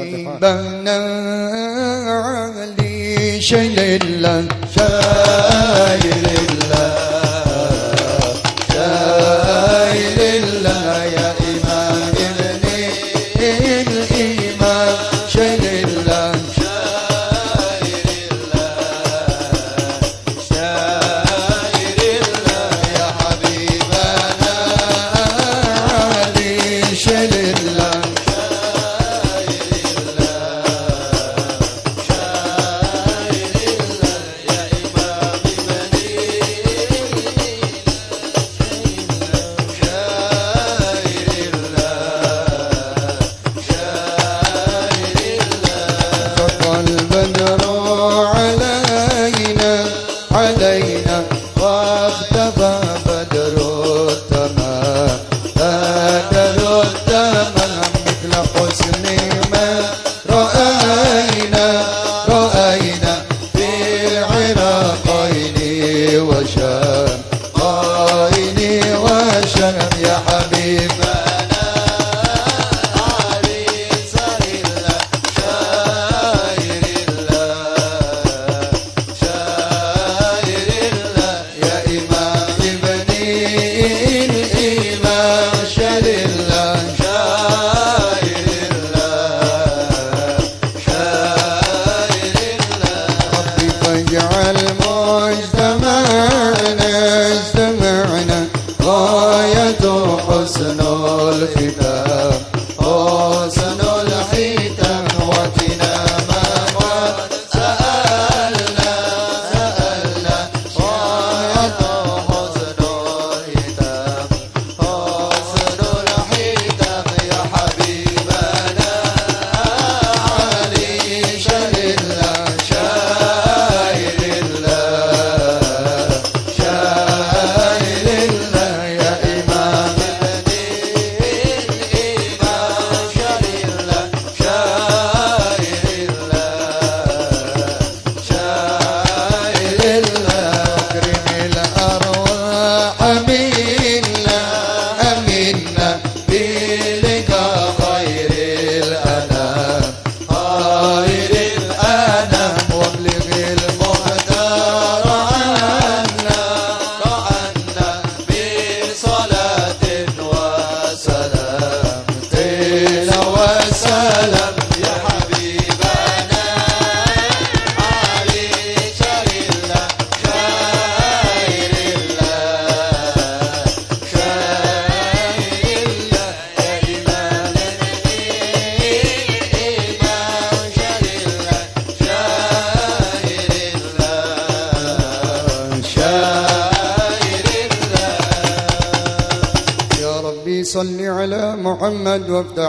حبيبنا علي شيل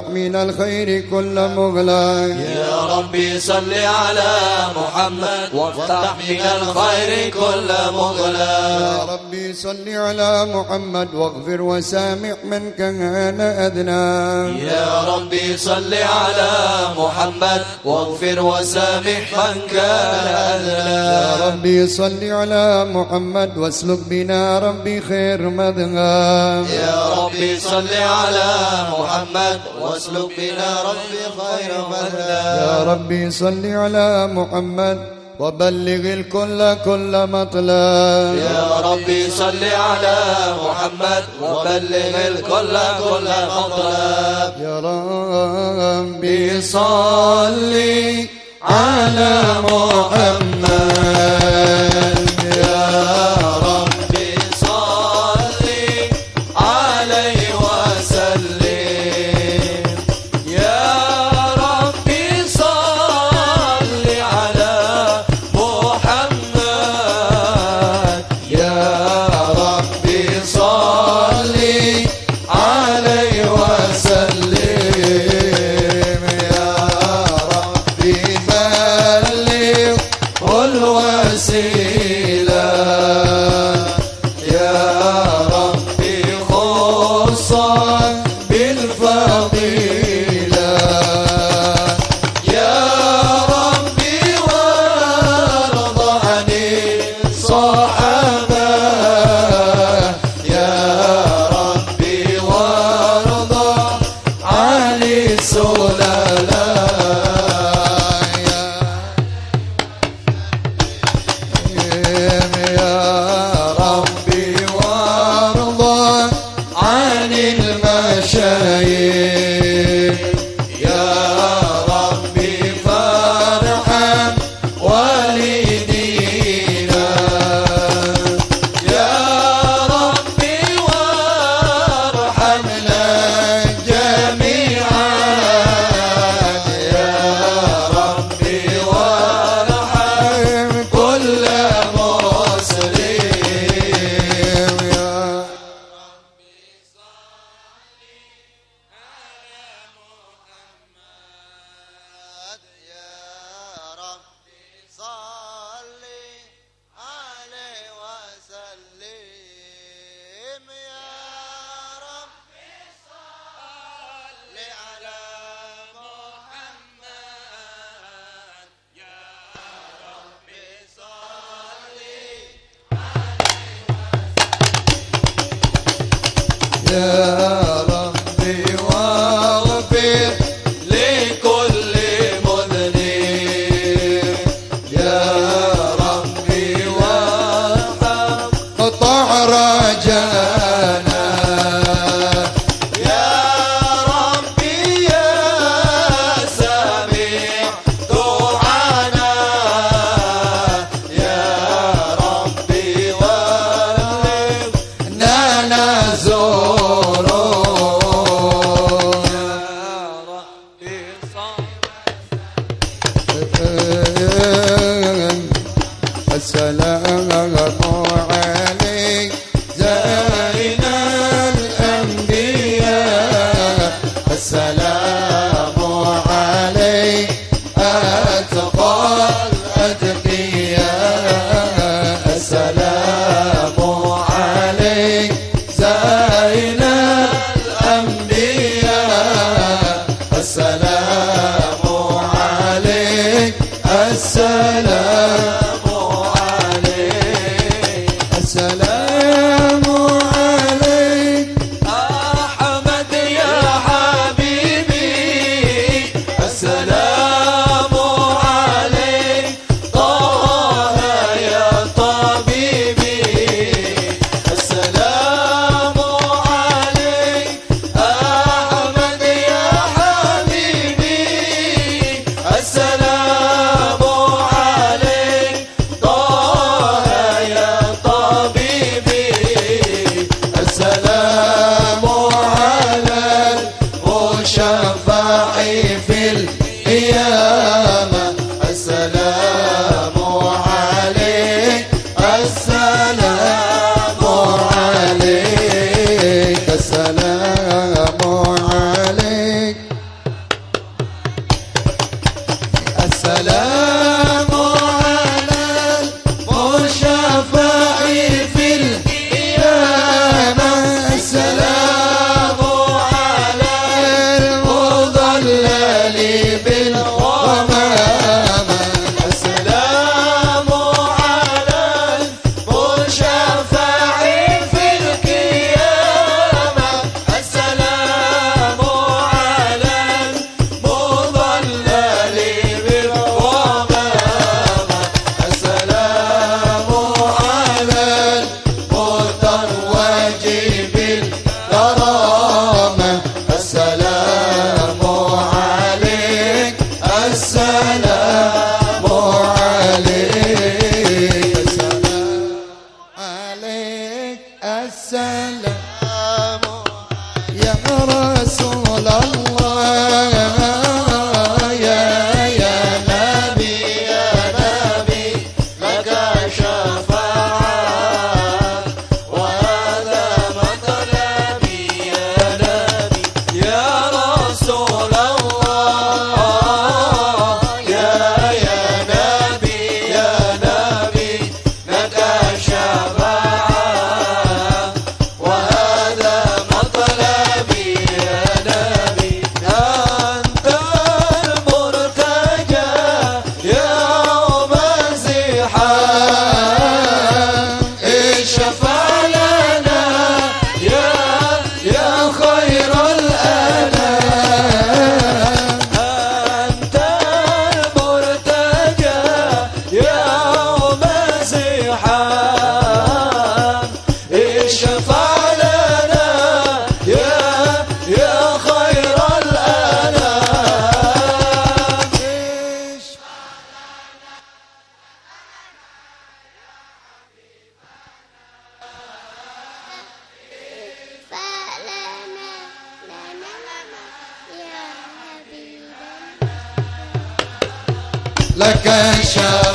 من الخير كل مغلاق يا ربي صل على محمد وافتح من الخير كل يا مغلق ربي صل على محمد واغفر وسامح من كان أدنى. يا ربي صل على محمد واغفر وسامح من كان يا أذنى ربي صل على محمد واسلك بنا ربي خير مذهب يا ربي صل على محمد واسلك بنا ربي خير يا مهلا ربي صل على محمد وبلغ الكل كل مطلب يا ربي صل على محمد وبلغ الكل كل مطلب يا ربي صل على الله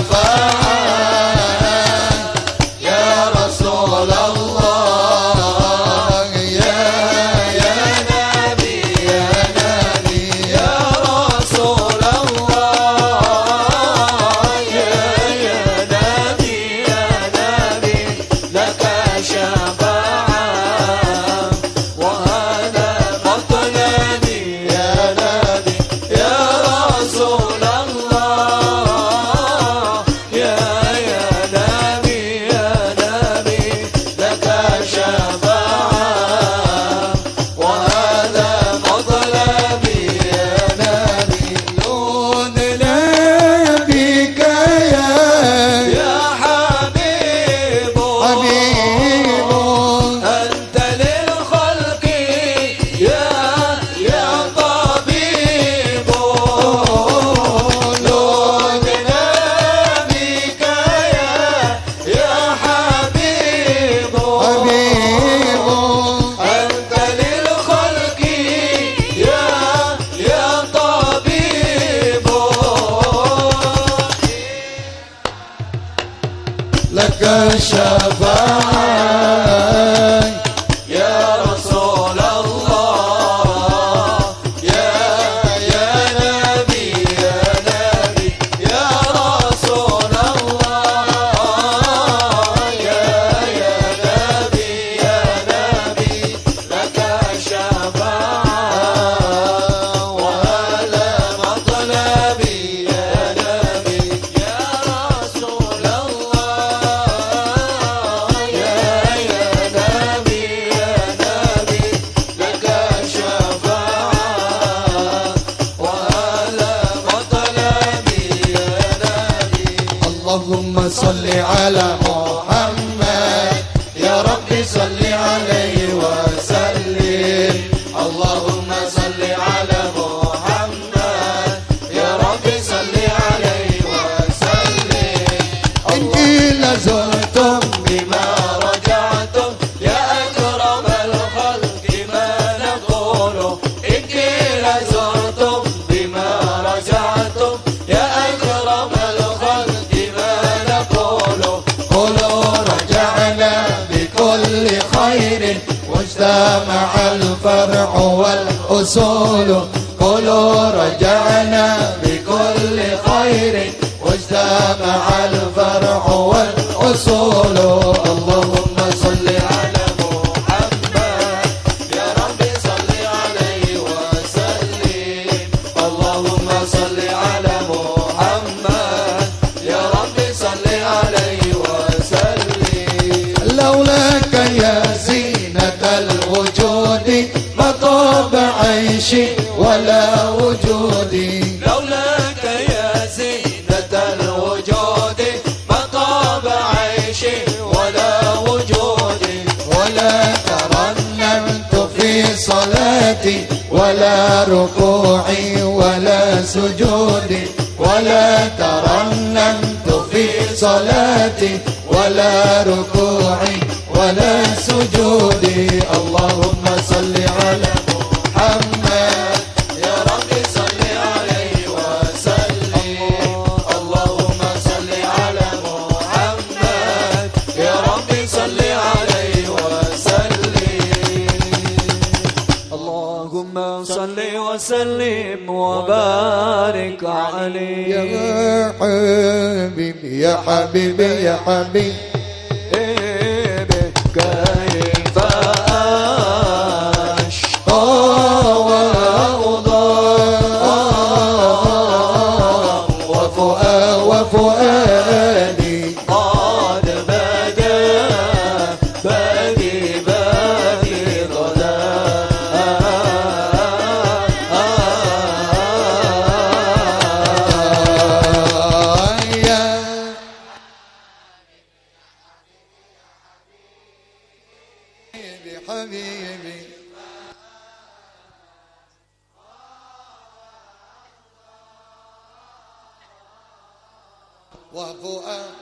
وأصوله قولوا رجعنا بكل خير واجتمع الفرع والأصول اللهم عيشي ولا وجودي. لولاك يا زينة الوجود ما طاب عيشي ولا وجودي ولا ترنمت في صلاتي ولا ركوعي ولا سجودي. ولا ترنمت في صلاتي ولا ركوعي ولا سجودي. الله عليك علي. يا حبيبي يا حبيبي يا حبيبي.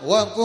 Wa ku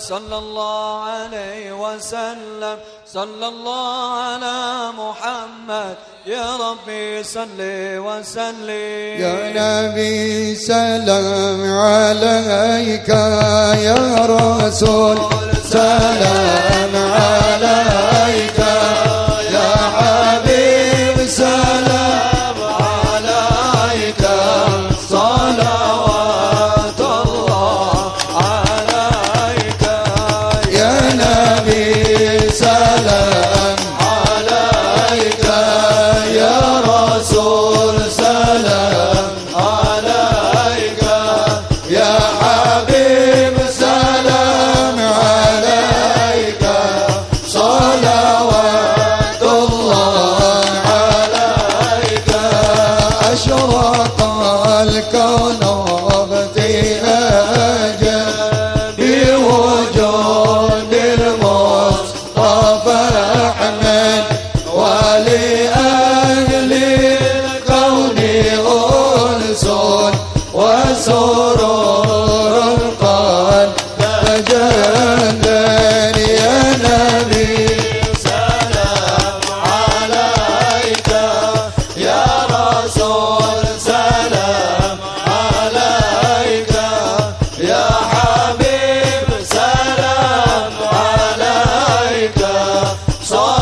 صلى الله عليه وسلم. صلى الله على محمد. يا ربي صل وسلم. يا نبي سلام عليك يا رسول. سلام عليك. saw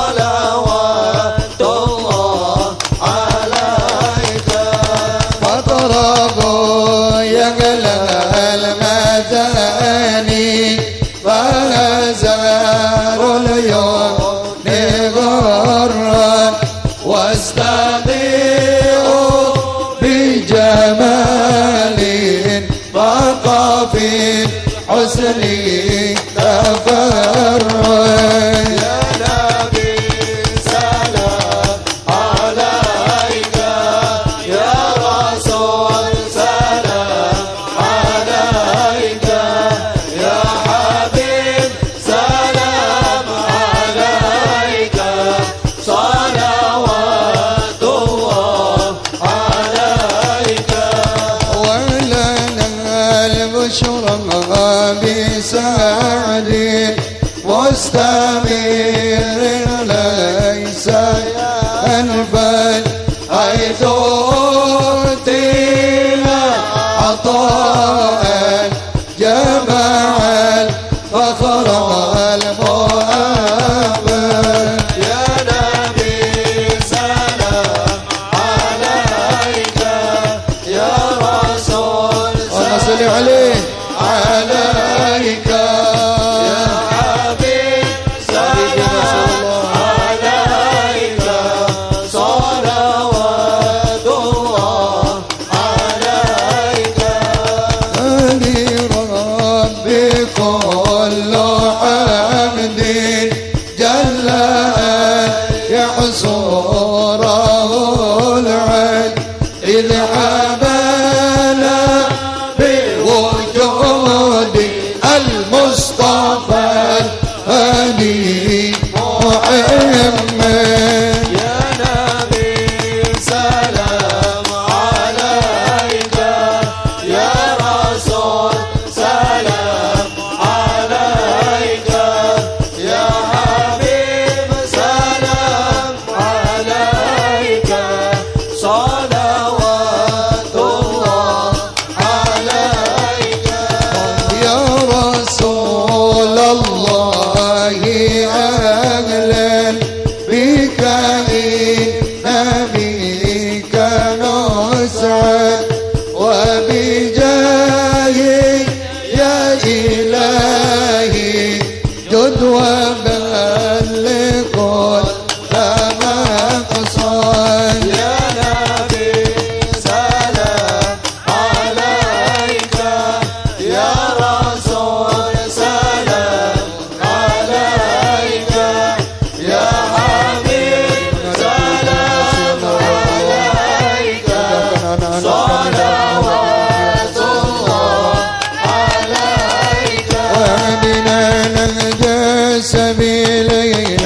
سبيلي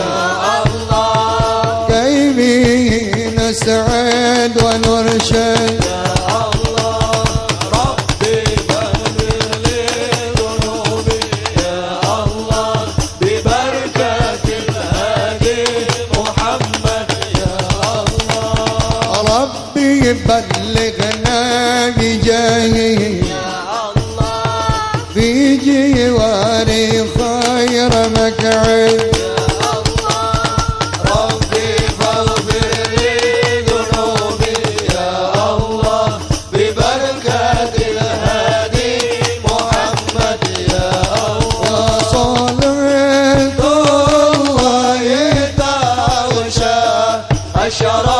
마셔라